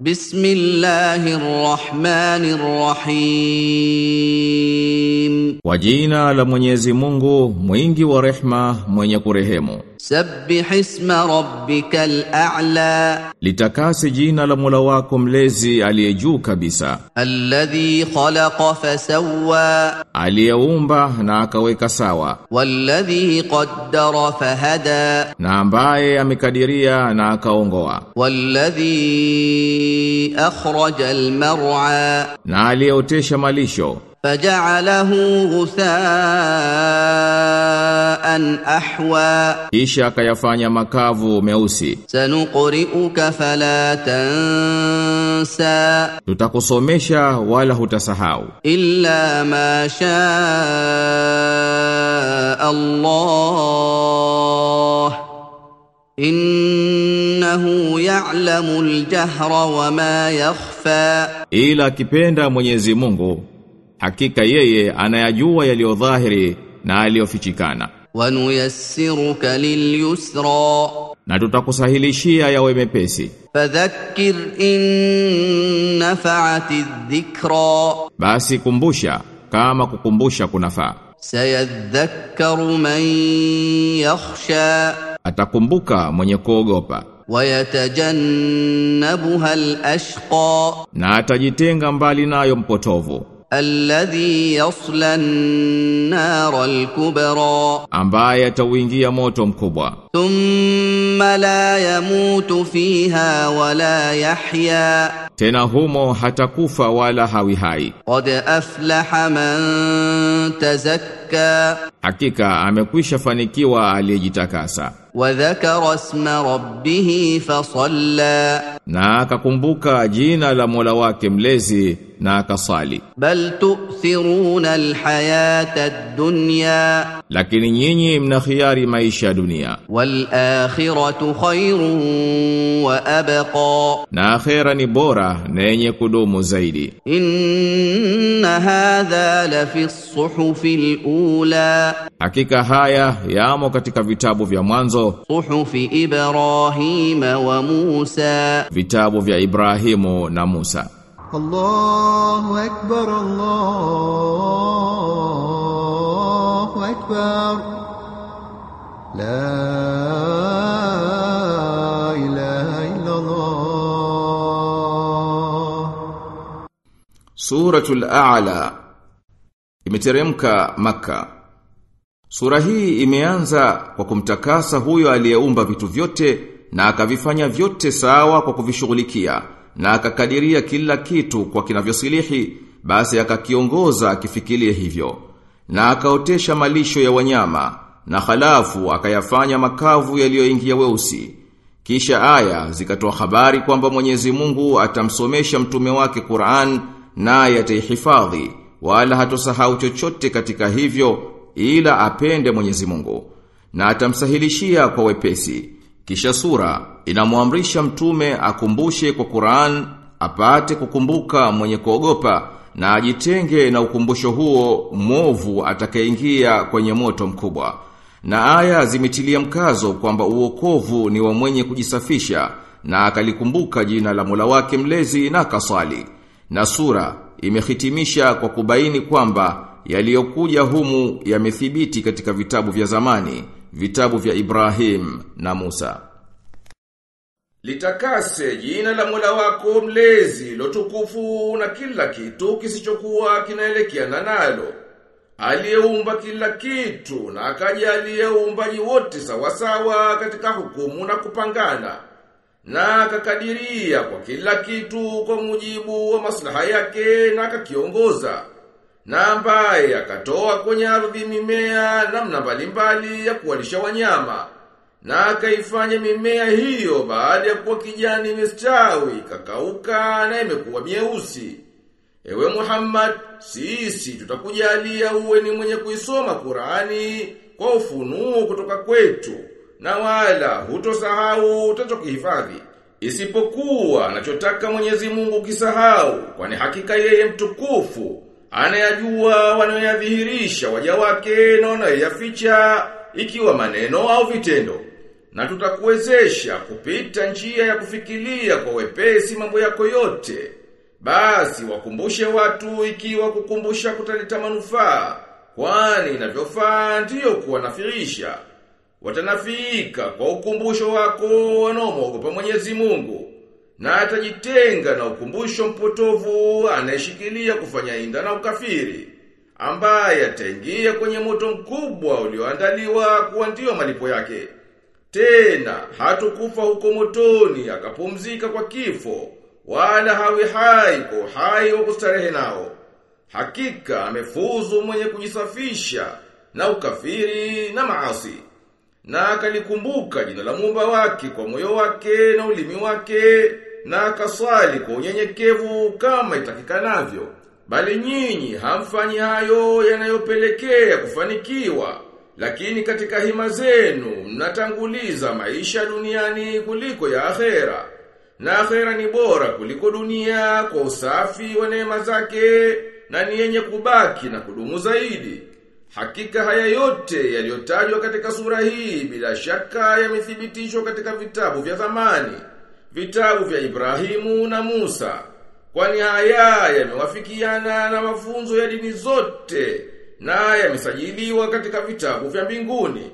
بسم الله الرحمن الرحيم Kwa jina la Mwenyezi Mungu, mwingi wa rehma, mwenye kurehemu. Sabbih isma rabbikal a'la, litakase jina la Mola wako mlezi aliyejuu kabisa. Alladhi khalaqa fasawwa, aliyeumba na akaweka sawa. Walladhi qaddara fahada, na ambaye amekadiria na akaongoa. Walladhi akhraja almar'a, na aliyeotesha malisho fajalahu ghutha'an ahwa, kisha akayafanya makavu meusi. Sanuqri'uka fala tansa, tutakusomesha wala hutasahau. Illa ma sha Allah innahu ya'lamu al-jahra wa ma yakhfa, ila akipenda Mwenyezi Mungu Hakika yeye anayajua yaliyo dhahiri na aliyofichikana. Wanuyassiruka lilyusra, na tutakusahilishia yawe mepesi. Fadhakkir in nafaati dhikra, basi kumbusha kama kukumbusha kunafaa. Sayadhakkaru man yakhsha, atakumbuka mwenye kuogopa. Wayatajannabuha al-ashqa, na atajitenga mbali nayo mpotovu alladhi yasla an-nar al-kubra, ambaye atauingia moto mkubwa. Thumma la yamutu fiha wala yahya, tena humo hatakufa wala hawi hai. Qad aflaha man tazakka, hakika amekwisha fanikiwa aliyejitakasa. Wa dhakara isma rabbih fa salla, na akakumbuka jina la Mola wake mlezi na akasali. Bal tu'thiruna alhayata ad-dunya, lakini nyinyi mnakhiari maisha ya dunia. Wal akhiratu khairun wa abqa, na akhira ni bora na yenye kudumu zaidi. Inna hadha la fi as-suhufi al-ula, hakika haya yamo katika vitabu vya mwanzo. Suhufi Ibrahima wa Musa, vitabu vya Ibrahimu na Musa. الله أكبر الله أكبر لا إله إلا الله Suratul A'la imeteremka Makka. Sura hii imeanza kwa kumtakasa huyo aliyeumba vitu vyote na akavifanya vyote sawa kwa kuvishughulikia na akakadiria kila kitu kwa kinavyosilihi basi akakiongoza akifikirie hivyo na akaotesha malisho ya wanyama na halafu akayafanya makavu yaliyoingia weusi. Kisha aya zikatoa habari kwamba Mwenyezi Mungu atamsomesha mtume wake Qur'an naye ataihifadhi wala hatosahau chochote katika hivyo ila apende Mwenyezi Mungu na atamsahilishia kwa wepesi kisha sura inamwamrisha mtume akumbushe kwa Qur'an apate kukumbuka mwenye kuogopa na ajitenge na ukumbusho huo mwovu atakayeingia kwenye moto mkubwa na aya zimetilia mkazo kwamba uokovu ni wa mwenye kujisafisha na akalikumbuka jina la Mola wake mlezi na kaswali. Na sura imehitimisha kwa kubaini kwamba yaliyokuja humu yamethibiti katika vitabu vya zamani, vitabu vya Ibrahim na Musa. Litakase jina la Mola wako mlezi lotukufu na kila kitu kisichokuwa kinaelekeana nalo aliyeumba kila kitu na akajalia uumbaji wote sawasawa katika hukumu na kupangana na akakadiria kwa kila kitu kwa mujibu wa maslaha yake na akakiongoza na ambaye akatoa kwenye ardhi mimea namna mbalimbali ya kuwalisha wanyama na akaifanya mimea hiyo baada ya kuwa kijani imestawi kakauka na imekuwa mieusi Ewe Muhammad, sisi tutakujalia uwe ni mwenye kuisoma Qur'ani kwa ufunuo kutoka kwetu na wala hutosahau utachokihifadhi. Isipokuwa anachotaka Mwenyezi Mungu kisahau, kwani hakika yeye mtukufu anayajua wanayadhihirisha waja wake na wanayoyaficha ikiwa maneno au vitendo. na tutakuwezesha kupita njia ya kufikiria kwa wepesi mambo yako yote. Basi wakumbushe watu ikiwa kukumbusha kutaleta manufaa, kwani inavyofaa ndiyo kuwanafirisha. Watanafiika kwa ukumbusho wako wanaomwogopa Mwenyezi Mungu na atajitenga na ukumbusho mpotovu anayeshikilia kufanya inda na ukafiri ambaye ataingia kwenye moto mkubwa ulioandaliwa kuwa ndiyo malipo yake. Tena hatukufa huko motoni akapumzika kwa kifo wala hawi hai kwa uhai wa kustarehe nao. Hakika amefuzu mwenye kujisafisha na ukafiri na maasi. Na akalikumbuka jina la muumba wake kwa moyo wake na ulimi wake na akaswali kwa unyenyekevu kama itakikanavyo. Bali nyinyi hamfanyi hayo yanayopelekea kufanikiwa, lakini katika hima zenu mnatanguliza maisha duniani kuliko ya akhera. Na akhera ni bora kuliko dunia kwa usafi wa neema zake na ni yenye kubaki na kudumu zaidi. Hakika haya yote yaliyotajwa katika sura hii bila shaka yamethibitishwa katika vitabu vya zamani, vitabu vya Ibrahimu na Musa. Kwani haya yamewafikiana na mafunzo ya dini zote na yamesajiliwa katika vitabu vya mbinguni.